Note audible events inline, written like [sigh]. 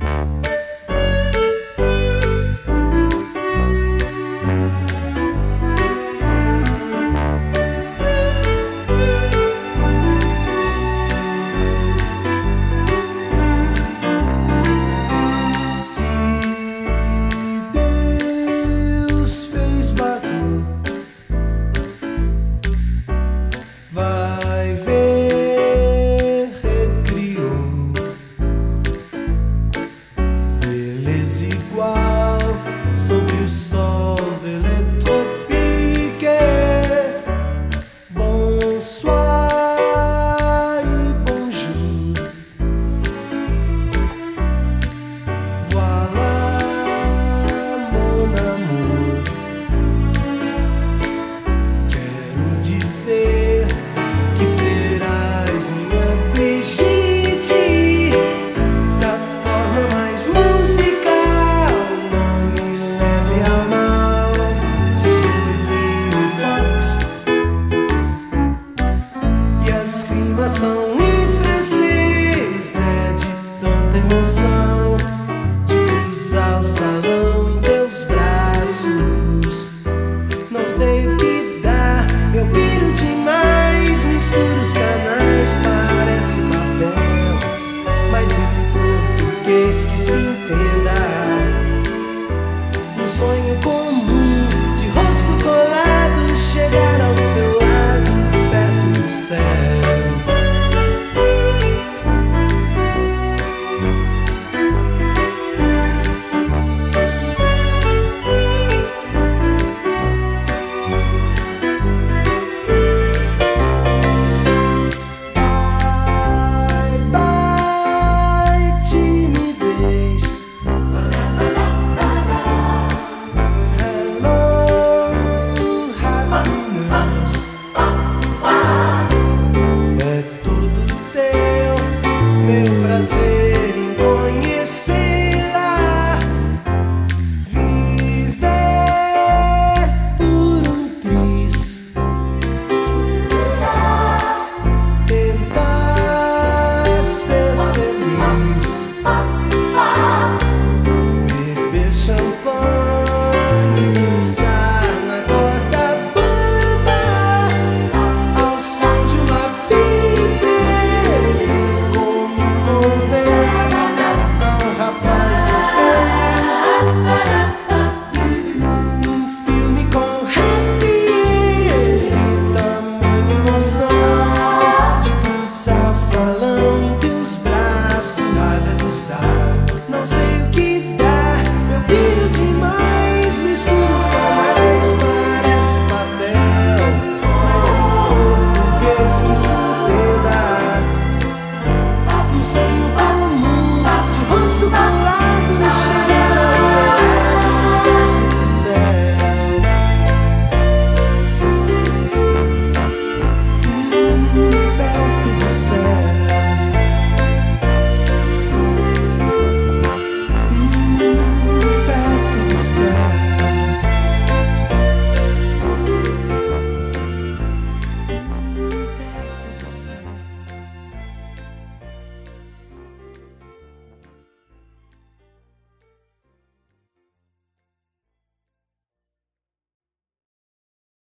you [laughs] só. emoção de cruzar o salão em teus braços. Não sei o que dá, eu piro demais, misturo. acompanhe dançar na corda bamba ao som de uma pipa como convém ao rapaz. Um filme com happy tamanho emoção. sem saber dar. Um sonho bate o rosto bom.